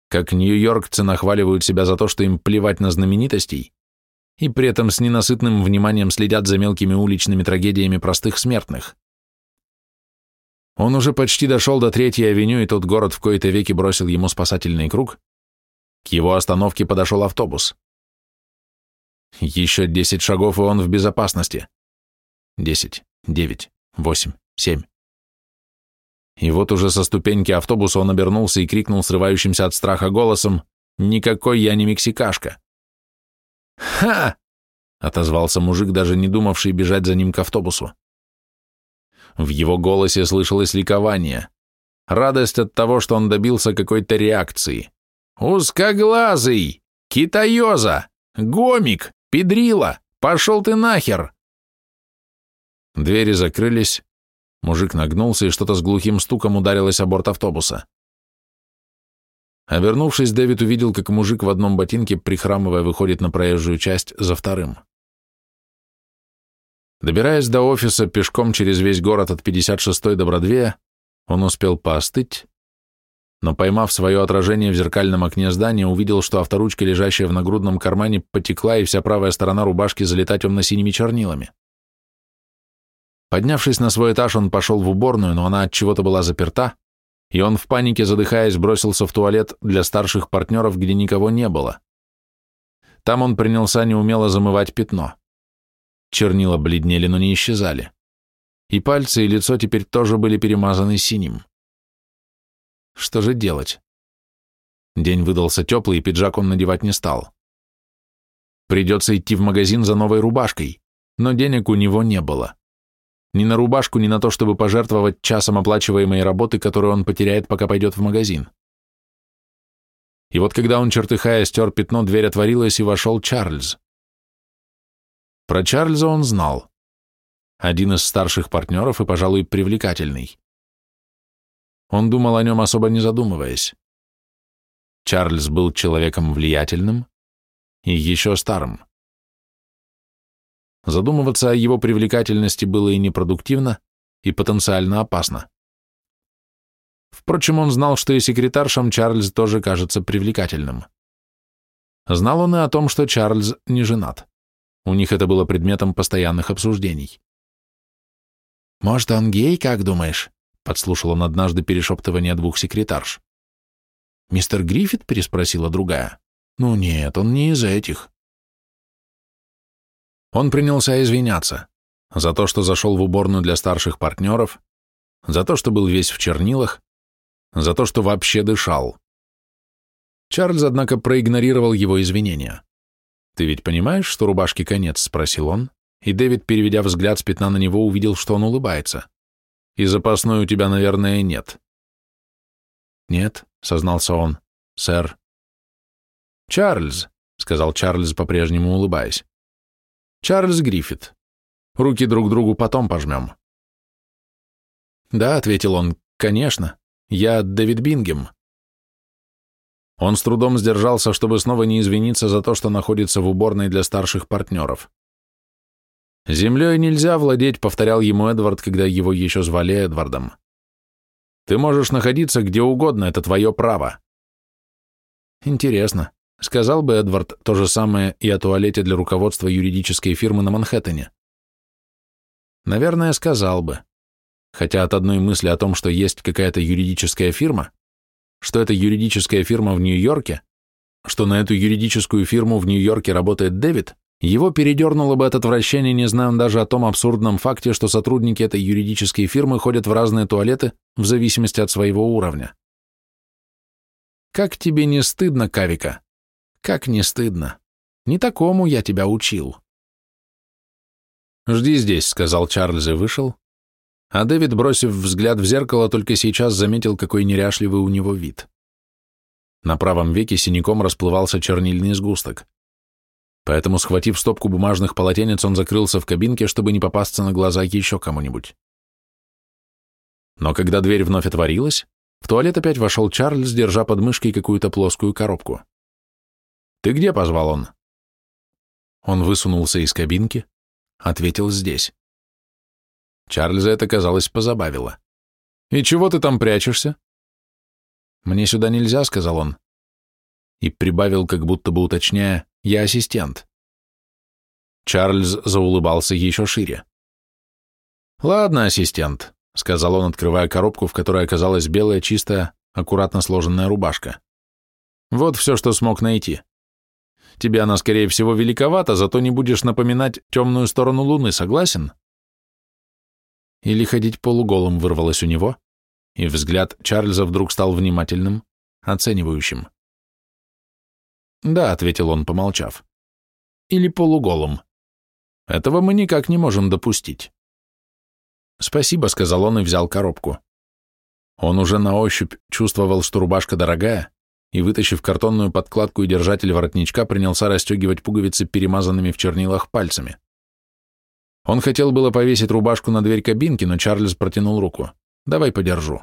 как нью-йоркцы нахваливают себя за то, что им плевать на знаменитостей, и при этом с ненасытным вниманием следят за мелкими уличными трагедиями простых смертных. Он уже почти дошел до Третьей авеню, и тот город в кои-то веки бросил ему спасательный круг, к его остановке подошел автобус. Еще десять шагов, и он в безопасности. Десять, девять, восемь, семь. И вот уже со ступеньки автобуса он обернулся и крикнул срывающимся от страха голосом «Никакой я не мексикашка!» «Ха!» — отозвался мужик, даже не думавший бежать за ним к автобусу. В его голосе слышалось ликование, радость от того, что он добился какой-то реакции. «Узкоглазый! Китаёза! Гомик! Педрила! Пошел ты нахер!» Двери закрылись, мужик нагнулся и что-то с глухим стуком ударилось о борт автобуса. Обернувшись, Дэвид увидел, как мужик в одном ботинке, прихрамывая, выходит на проезжую часть за вторым. Добираясь до офиса пешком через весь город от 56-й до Бродвея, он успел поостыть, но, поймав свое отражение в зеркальном окне здания, увидел, что авторучка, лежащая в нагрудном кармане, потекла, и вся правая сторона рубашки залита темно-синими чернилами. Поднявшись на свой этаж, он пошел в уборную, но она от чего-то была заперта, и он в панике, задыхаясь, бросился в туалет для старших партнеров, где никого не было. Там он принялся неумело замывать пятно. Чернила бледнели, но не исчезали. И пальцы, и лицо теперь тоже были перемазаны синим. Что же делать? День выдался теплый, и пиджак он надевать не стал. Придется идти в магазин за новой рубашкой, но денег у него не было. Ни на рубашку, ни на то, чтобы пожертвовать часом оплачиваемой работы, которую он потеряет, пока пойдет в магазин. И вот когда он, чертыхая, стер пятно, дверь отворилась, и вошел Чарльз. Про Чарльза он знал. Один из старших партнеров и, пожалуй, привлекательный. Он думал о нем, особо не задумываясь. Чарльз был человеком влиятельным и еще старым. Задумываться о его привлекательности было и непродуктивно, и потенциально опасно. Впрочем, он знал, что и секретаршам Чарльз тоже кажется привлекательным. Знал он и о том, что Чарльз не женат. У них это было предметом постоянных обсуждений. «Может, он гей, как думаешь?» Подслушал он однажды перешептывание двух секретарш. «Мистер Гриффит?» — переспросила другая. «Ну нет, он не из этих». Он принялся извиняться за то, что зашел в уборную для старших партнеров, за то, что был весь в чернилах, за то, что вообще дышал. Чарльз, однако, проигнорировал его извинения. «Ты ведь понимаешь, что рубашке конец?» — спросил он, и Дэвид, переведя взгляд с пятна на него, увидел, что он улыбается. И запасной у тебя, наверное, нет. Нет, сознался он, сэр. Чарльз, сказал Чарльз, по-прежнему улыбаясь. Чарльз Гриффит. Руки друг другу потом пожмем. Да, ответил он, конечно. Я Дэвид Бингем. Он с трудом сдержался, чтобы снова не извиниться за то, что находится в уборной для старших партнеров. «Землей нельзя владеть», — повторял ему Эдвард, когда его еще звали Эдвардом. «Ты можешь находиться где угодно, это твое право». «Интересно», — сказал бы Эдвард то же самое и о туалете для руководства юридической фирмы на Манхэттене. Наверное, сказал бы. Хотя от одной мысли о том, что есть какая-то юридическая фирма, что эта юридическая фирма в Нью-Йорке, что на эту юридическую фирму в Нью-Йорке работает Дэвид, его передернуло бы от отвращения, не зная даже о том абсурдном факте, что сотрудники этой юридической фирмы ходят в разные туалеты в зависимости от своего уровня. Как тебе не стыдно, Кавика? Как не стыдно? Не такому я тебя учил. «Жди здесь», — сказал Чарльз и вышел. А Дэвид, бросив взгляд в зеркало, только сейчас заметил, какой неряшливый у него вид. На правом веке синяком расплывался чернильный сгусток. Поэтому, схватив стопку бумажных полотенец, он закрылся в кабинке, чтобы не попасться на глаза еще кому-нибудь. Но когда дверь вновь отворилась, в туалет опять вошел Чарльз, держа под мышкой какую-то плоскую коробку. «Ты где?» — позвал он. Он высунулся из кабинки, ответил «здесь». Чарльза это, казалось, позабавило. «И чего ты там прячешься?» «Мне сюда нельзя», — сказал он. И прибавил, как будто бы уточняя, я ассистент. Чарльз заулыбался еще шире. «Ладно, ассистент», — сказал он, открывая коробку, в которой оказалась белая, чистая, аккуратно сложенная рубашка. «Вот все, что смог найти. Тебе она, скорее всего, великовата, зато не будешь напоминать темную сторону Луны, согласен?» Или ходить полуголым вырвалось у него, и взгляд Чарльза вдруг стал внимательным, оценивающим. «Да», — ответил он, помолчав. «Или полуголым. Этого мы никак не можем допустить». «Спасибо», — сказал он и взял коробку. Он уже на ощупь чувствовал, что рубашка дорогая, и, вытащив картонную подкладку и держатель воротничка, принялся расстегивать пуговицы перемазанными в чернилах пальцами. Он хотел было повесить рубашку на дверь кабинки, но Чарльз протянул руку. «Давай подержу».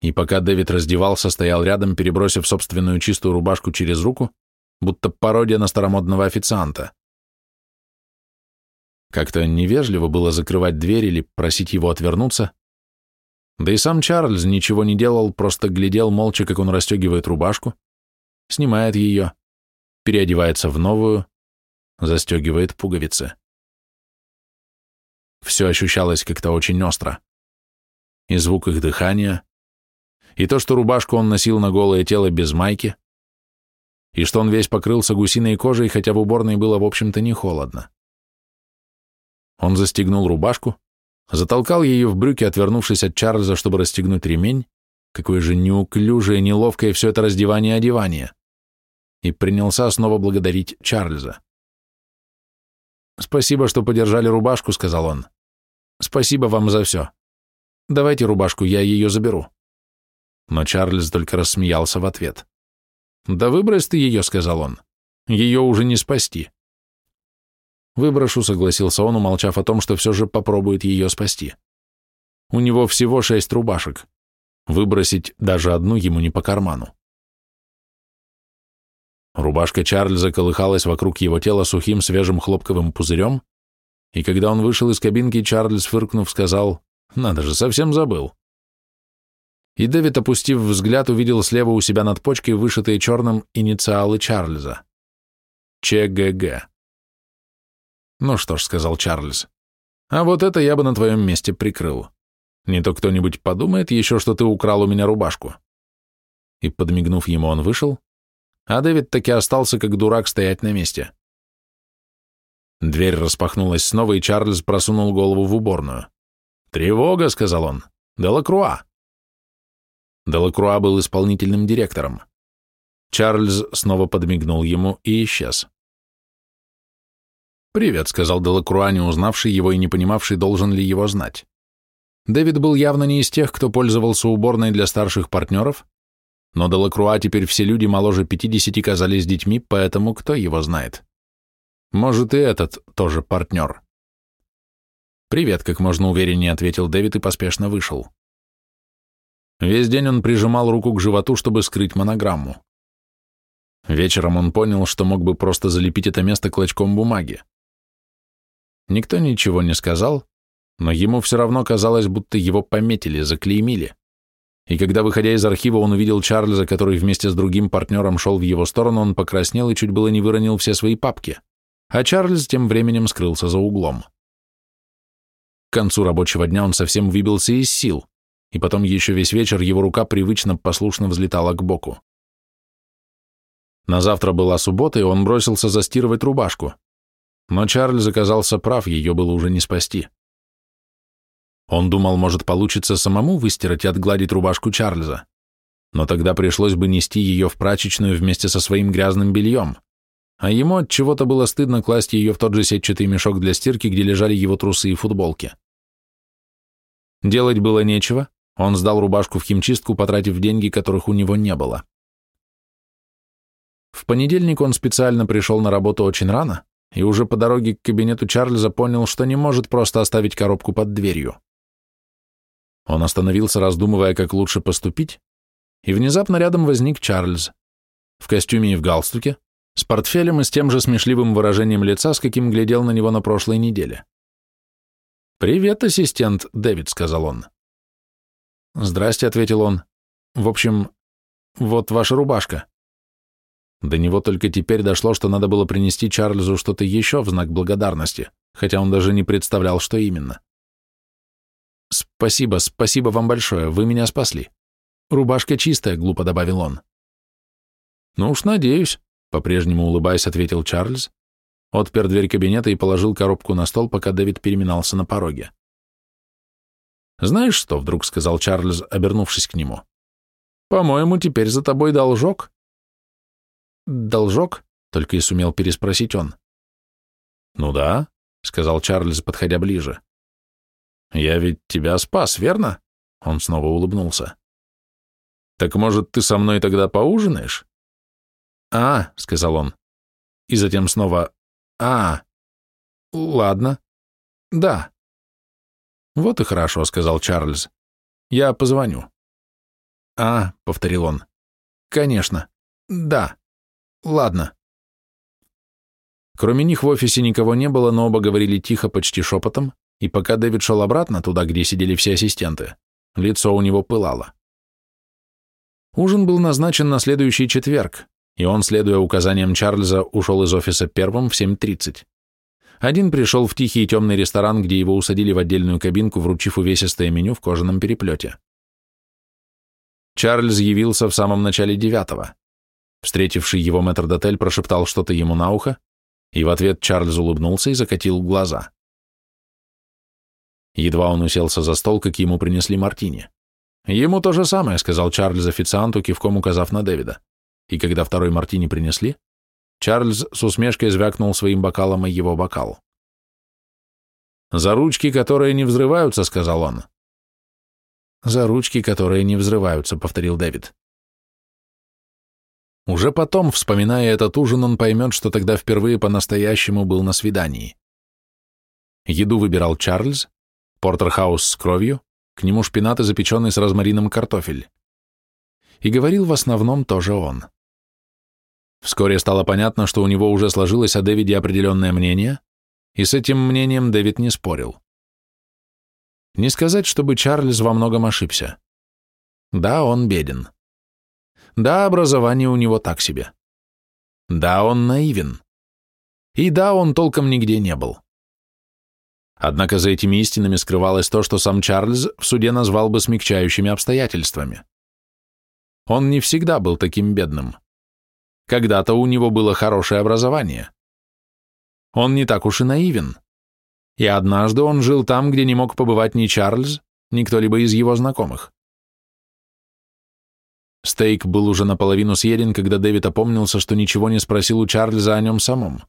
И пока Дэвид раздевался, стоял рядом, перебросив собственную чистую рубашку через руку, будто пародия на старомодного официанта. Как-то невежливо было закрывать дверь или просить его отвернуться, Да и сам Чарльз ничего не делал, просто глядел молча, как он расстегивает рубашку, снимает ее, переодевается в новую, застегивает пуговицы. Все ощущалось как-то очень остро. И звук их дыхания, и то, что рубашку он носил на голое тело без майки, и что он весь покрылся гусиной кожей, хотя в уборной было, в общем-то, не холодно. Он застегнул рубашку, затолкал ее в брюки, отвернувшись от Чарльза, чтобы расстегнуть ремень, какое же неуклюжее, неловкое все это раздевание и одевание, и принялся снова благодарить Чарльза. «Спасибо, что подержали рубашку», — сказал он. «Спасибо вам за все. Давайте рубашку, я ее заберу». Но Чарльз только рассмеялся в ответ. «Да выбрось ты ее», — сказал он. «Ее уже не спасти». «Выброшу», — согласился он, умолчав о том, что все же попробует ее спасти. У него всего шесть рубашек. Выбросить даже одну ему не по карману. Рубашка Чарльза колыхалась вокруг его тела сухим свежим хлопковым пузырем, и когда он вышел из кабинки, Чарльз, фыркнув, сказал, «Надо же, совсем забыл». И Дэвид, опустив взгляд, увидел слева у себя над почкой вышитые черным инициалы Чарльза. ЧГГ. «Ну что ж», — сказал Чарльз, — «а вот это я бы на твоем месте прикрыл. Не то кто-нибудь подумает еще, что ты украл у меня рубашку». И, подмигнув ему, он вышел, а Дэвид таки остался как дурак стоять на месте. Дверь распахнулась снова, и Чарльз просунул голову в уборную. «Тревога», — сказал он, — «Делакруа». Делакруа был исполнительным директором. Чарльз снова подмигнул ему и исчез. «Привет», — сказал Делакруа, не узнавший его и не понимавший, должен ли его знать. Дэвид был явно не из тех, кто пользовался уборной для старших партнеров, но Делакруа теперь все люди моложе пятидесяти казались детьми, поэтому кто его знает? Может, и этот тоже партнер. «Привет», — как можно увереннее ответил Дэвид и поспешно вышел. Весь день он прижимал руку к животу, чтобы скрыть монограмму. Вечером он понял, что мог бы просто залепить это место клочком бумаги. Никто ничего не сказал, но ему все равно казалось, будто его пометили, заклеймили. И когда, выходя из архива, он увидел Чарльза, который вместе с другим партнером шел в его сторону, он покраснел и чуть было не выронил все свои папки, а Чарльз тем временем скрылся за углом. К концу рабочего дня он совсем выбился из сил, и потом еще весь вечер его рука привычно послушно взлетала к боку. На завтра была суббота, и он бросился застирывать рубашку. Но Чарльз оказался прав, ее было уже не спасти. Он думал, может, получится самому выстирать и отгладить рубашку Чарльза, но тогда пришлось бы нести ее в прачечную вместе со своим грязным бельем, а ему от чего-то было стыдно класть ее в тот же сетчатый мешок для стирки, где лежали его трусы и футболки. Делать было нечего, он сдал рубашку в химчистку, потратив деньги, которых у него не было. В понедельник он специально пришел на работу очень рано, и уже по дороге к кабинету Чарльза понял, что не может просто оставить коробку под дверью. Он остановился, раздумывая, как лучше поступить, и внезапно рядом возник Чарльз, в костюме и в галстуке, с портфелем и с тем же смешливым выражением лица, с каким глядел на него на прошлой неделе. «Привет, ассистент, Дэвид», — сказал он. «Здрасте», — ответил он. «В общем, вот ваша рубашка». До него только теперь дошло, что надо было принести Чарльзу что-то еще в знак благодарности, хотя он даже не представлял, что именно. «Спасибо, спасибо вам большое, вы меня спасли. Рубашка чистая», — глупо добавил он. «Ну уж надеюсь», — по-прежнему улыбаясь, ответил Чарльз, отпер дверь кабинета и положил коробку на стол, пока Дэвид переминался на пороге. «Знаешь что?» — вдруг сказал Чарльз, обернувшись к нему. «По-моему, теперь за тобой должок». «Должок?» — только и сумел переспросить он. «Ну да», — сказал Чарльз, подходя ближе. «Я ведь тебя спас, верно?» Он снова улыбнулся. «Так, может, ты со мной тогда поужинаешь?» «А», — сказал он. И затем снова «А, ладно. Да». «Вот и хорошо», — сказал Чарльз. «Я позвоню». «А», — повторил он. «Конечно. Да». Ладно. Кроме них в офисе никого не было, но оба говорили тихо, почти шепотом, и пока Дэвид шел обратно, туда, где сидели все ассистенты, лицо у него пылало. Ужин был назначен на следующий четверг, и он, следуя указаниям Чарльза, ушел из офиса первым в 7.30. Один пришел в тихий и темный ресторан, где его усадили в отдельную кабинку, вручив увесистое меню в кожаном переплете. Чарльз явился в самом начале девятого. Встретивший его метрдотель прошептал что-то ему на ухо, и в ответ Чарльз улыбнулся и закатил глаза. Едва он уселся за стол, как ему принесли мартини. «Ему то же самое», — сказал Чарльз официанту, кивком указав на Дэвида. И когда второй мартини принесли, Чарльз с усмешкой звякнул своим бокалом и его бокал. «За ручки, которые не взрываются», — сказал он. «За ручки, которые не взрываются», — повторил Дэвид. Уже потом, вспоминая этот ужин, он поймет, что тогда впервые по-настоящему был на свидании. Еду выбирал Чарльз, портерхаус с кровью, к нему шпинат и запеченный с розмарином картофель. И говорил в основном тоже он. Вскоре стало понятно, что у него уже сложилось о Дэвиде определенное мнение, и с этим мнением Дэвид не спорил. Не сказать, чтобы Чарльз во многом ошибся. Да, он беден. Да, образование у него так себе. Да, он наивен. И да, он толком нигде не был. Однако за этими истинами скрывалось то, что сам Чарльз в суде назвал бы смягчающими обстоятельствами. Он не всегда был таким бедным. Когда-то у него было хорошее образование. Он не так уж и наивен. И однажды он жил там, где не мог побывать ни Чарльз, ни кто-либо из его знакомых. Стейк был уже наполовину съеден, когда Дэвид опомнился, что ничего не спросил у Чарльза о нем самом.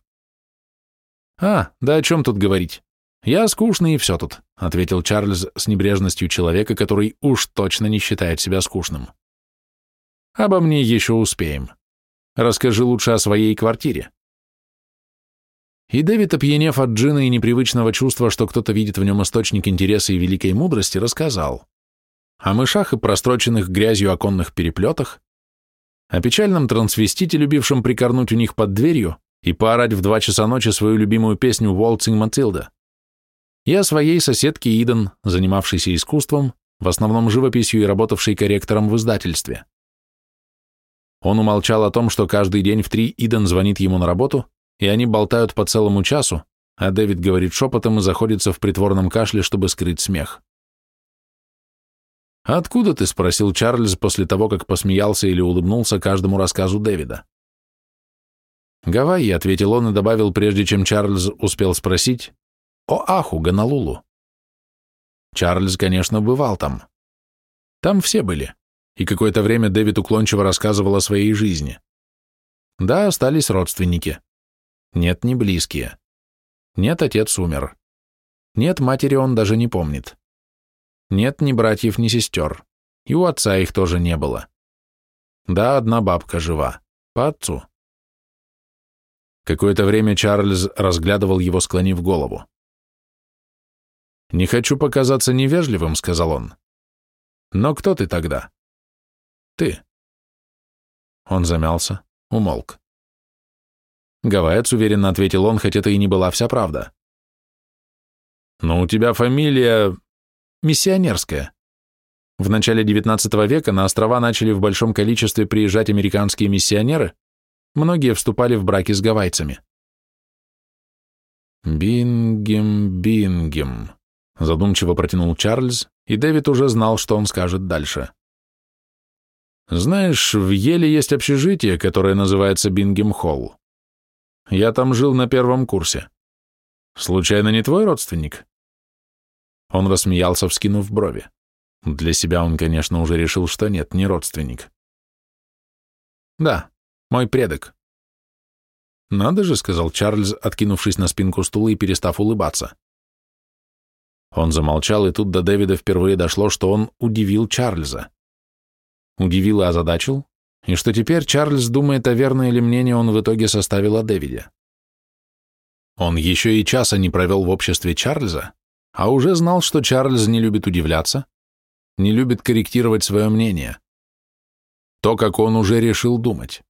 «А, да о чем тут говорить? Я скучный и все тут», — ответил Чарльз с небрежностью человека, который уж точно не считает себя скучным. «Обо мне еще успеем». Расскажи лучше о своей квартире». И Дэвид, опьянев от джина и непривычного чувства, что кто-то видит в нем источник интереса и великой мудрости, рассказал о мышах и простроченных грязью оконных переплетах, о печальном трансвестите, любившем прикорнуть у них под дверью и поорать в два часа ночи свою любимую песню «Waltzing Матилда», и о своей соседке Иден, занимавшейся искусством, в основном живописью и работавшей корректором в издательстве. Он умолчал о том, что каждый день в три Иден звонит ему на работу, и они болтают по целому часу, а Дэвид говорит шепотом и заходится в притворном кашле, чтобы скрыть смех. «Откуда ты?» — спросил Чарльз после того, как посмеялся или улыбнулся каждому рассказу Дэвида. «Гавайи», — ответил он и добавил, прежде чем Чарльз успел спросить, «О Аху, Ганалулу». Чарльз, конечно, бывал там. Там все были и какое-то время Дэвид уклончиво рассказывал о своей жизни. Да, остались родственники. Нет, не близкие. Нет, отец умер. Нет, матери он даже не помнит. Нет, ни братьев, ни сестер. И у отца их тоже не было. Да, одна бабка жива. По отцу. Какое-то время Чарльз разглядывал его, склонив голову. «Не хочу показаться невежливым», — сказал он. «Но кто ты тогда?» Ты. Он замялся, умолк. Гавайец уверенно ответил он, хоть это и не была вся правда. Но у тебя фамилия миссионерская. В начале XIX века на острова начали в большом количестве приезжать американские миссионеры, многие вступали в браки с гавайцами. «Бингем, бингем», — задумчиво протянул Чарльз, и Дэвид уже знал, что он скажет дальше. Знаешь, в Еле есть общежитие, которое называется Бингем-Холл. Я там жил на первом курсе. Случайно не твой родственник?» Он рассмеялся, вскинув брови. Для себя он, конечно, уже решил, что нет, не родственник. «Да, мой предок». «Надо же», — сказал Чарльз, откинувшись на спинку стула и перестав улыбаться. Он замолчал, и тут до Дэвида впервые дошло, что он удивил Чарльза удивил и озадачил, и что теперь Чарльз думает, о верное ли мнение он в итоге составил о Дэвиде. Он еще и часа не провел в обществе Чарльза, а уже знал, что Чарльз не любит удивляться, не любит корректировать свое мнение. То, как он уже решил думать.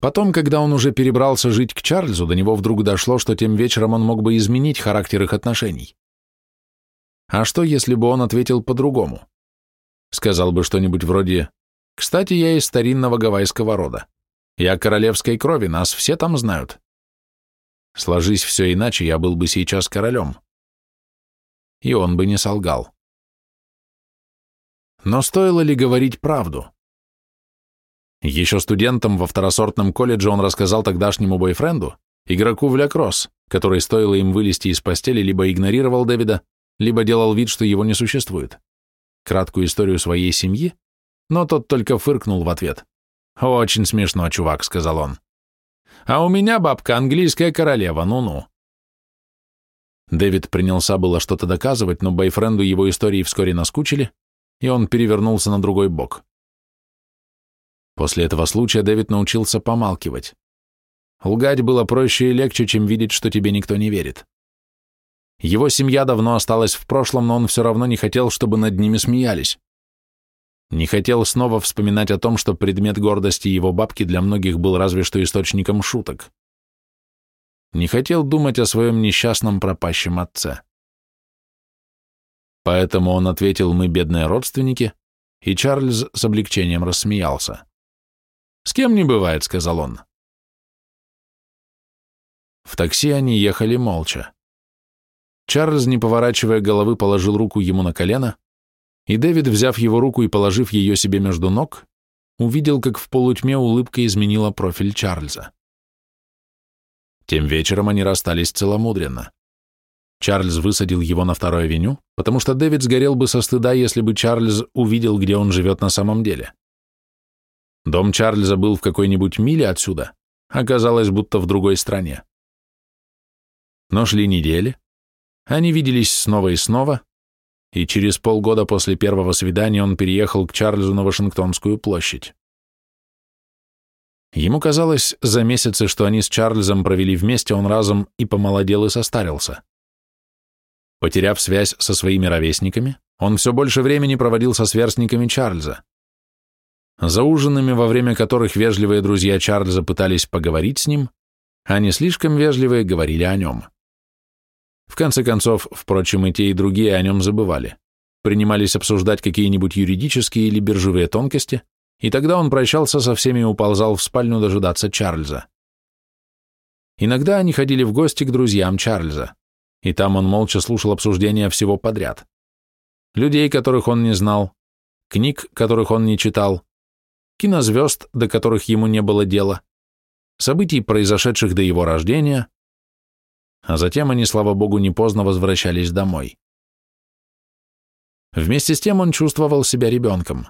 Потом, когда он уже перебрался жить к Чарльзу, до него вдруг дошло, что тем вечером он мог бы изменить характер их отношений. А что, если бы он ответил по-другому? Сказал бы что-нибудь вроде «Кстати, я из старинного гавайского рода. Я королевской крови, нас все там знают. Сложись все иначе, я был бы сейчас королем». И он бы не солгал. Но стоило ли говорить правду? Еще студентом во второсортном колледже он рассказал тогдашнему бойфренду, игроку в ля-кросс, который стоило им вылезти из постели, либо игнорировал Дэвида, либо делал вид, что его не существует. Краткую историю своей семьи, но тот только фыркнул в ответ. «Очень смешно, чувак», — сказал он. «А у меня бабка английская королева, ну-ну». Дэвид принялся было что-то доказывать, но бойфренду его истории вскоре наскучили, и он перевернулся на другой бок. После этого случая Дэвид научился помалкивать. Лгать было проще и легче, чем видеть, что тебе никто не верит. Его семья давно осталась в прошлом, но он все равно не хотел, чтобы над ними смеялись. Не хотел снова вспоминать о том, что предмет гордости его бабки для многих был разве что источником шуток. Не хотел думать о своем несчастном пропащем отце. Поэтому он ответил «мы бедные родственники», и Чарльз с облегчением рассмеялся. «С кем не бывает», — сказал он. В такси они ехали молча. Чарльз, не поворачивая головы, положил руку ему на колено, и Дэвид, взяв его руку и положив ее себе между ног, увидел, как в полутьме улыбка изменила профиль Чарльза. Тем вечером они расстались целомудренно. Чарльз высадил его на второй авеню, потому что Дэвид сгорел бы со стыда, если бы Чарльз увидел, где он живет на самом деле. Дом Чарльза был в какой-нибудь миле отсюда, оказалось, будто в другой стране. Но шли недели, они виделись снова и снова, и через полгода после первого свидания он переехал к Чарльзу на Вашингтонскую площадь. Ему казалось за месяцы, что они с Чарльзом провели вместе, он разом и помолодел и состарился. Потеряв связь со своими ровесниками, он все больше времени проводил со сверстниками Чарльза. За ужинами, во время которых вежливые друзья Чарльза пытались поговорить с ним, а не слишком вежливые говорили о нем. В конце концов, впрочем, и те, и другие о нем забывали. Принимались обсуждать какие-нибудь юридические или биржевые тонкости, и тогда он прощался со всеми и уползал в спальню дожидаться Чарльза. Иногда они ходили в гости к друзьям Чарльза, и там он молча слушал обсуждения всего подряд. Людей, которых он не знал, книг, которых он не читал, кинозвезд, до которых ему не было дела, событий, произошедших до его рождения, а затем они, слава богу, не поздно возвращались домой. Вместе с тем он чувствовал себя ребенком.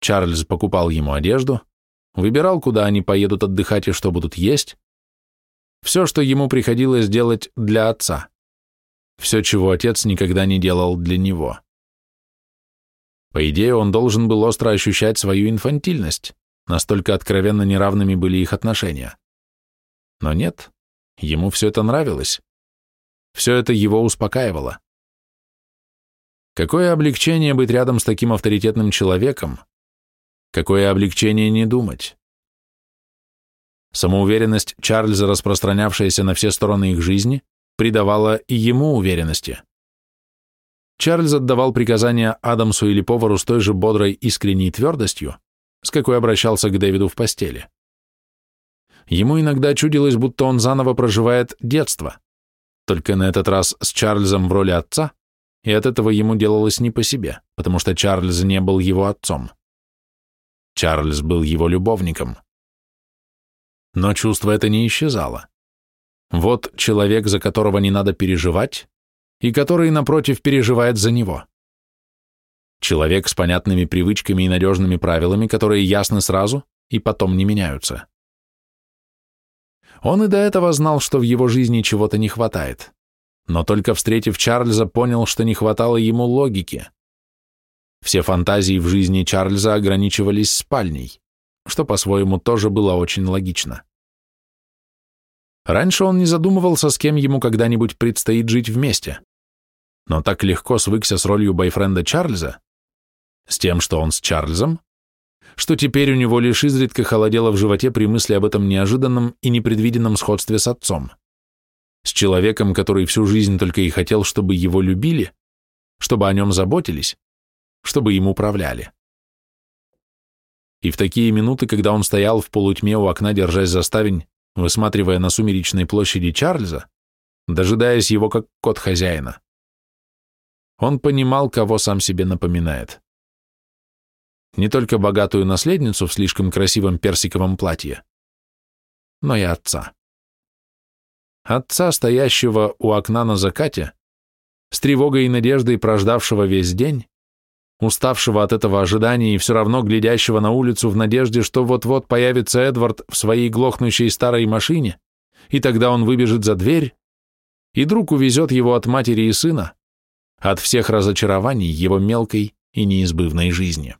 Чарльз покупал ему одежду, выбирал, куда они поедут отдыхать и что будут есть. Все, что ему приходилось делать для отца. Все, чего отец никогда не делал для него. По идее, он должен был остро ощущать свою инфантильность, настолько откровенно неравными были их отношения. Но нет, Ему все это нравилось. Все это его успокаивало. Какое облегчение быть рядом с таким авторитетным человеком? Какое облегчение не думать? Самоуверенность Чарльза, распространявшаяся на все стороны их жизни, придавала и ему уверенности. Чарльз отдавал приказания Адамсу или повару с той же бодрой искренней твердостью, с какой обращался к Дэвиду в постели. Ему иногда чудилось, будто он заново проживает детство, только на этот раз с Чарльзом в роли отца, и от этого ему делалось не по себе, потому что Чарльз не был его отцом. Чарльз был его любовником. Но чувство это не исчезало. Вот человек, за которого не надо переживать, и который, напротив, переживает за него. Человек с понятными привычками и надежными правилами, которые ясны сразу и потом не меняются. Он и до этого знал, что в его жизни чего-то не хватает. Но только встретив Чарльза, понял, что не хватало ему логики. Все фантазии в жизни Чарльза ограничивались спальней, что по-своему тоже было очень логично. Раньше он не задумывался, с кем ему когда-нибудь предстоит жить вместе, но так легко свыкся с ролью бойфренда Чарльза, с тем, что он с Чарльзом, что теперь у него лишь изредка холодело в животе при мысли об этом неожиданном и непредвиденном сходстве с отцом. С человеком, который всю жизнь только и хотел, чтобы его любили, чтобы о нем заботились, чтобы им управляли. И в такие минуты, когда он стоял в полутьме у окна, держась за ставень, высматривая на сумеречной площади Чарльза, дожидаясь его как кот хозяина, он понимал, кого сам себе напоминает. Не только богатую наследницу в слишком красивом персиковом платье, но и отца. Отца, стоящего у окна на закате, с тревогой и надеждой прождавшего весь день, уставшего от этого ожидания и все равно глядящего на улицу в надежде, что вот-вот появится Эдвард в своей глохнущей старой машине, и тогда он выбежит за дверь, и друг увезет его от матери и сына, от всех разочарований его мелкой и неизбывной жизни.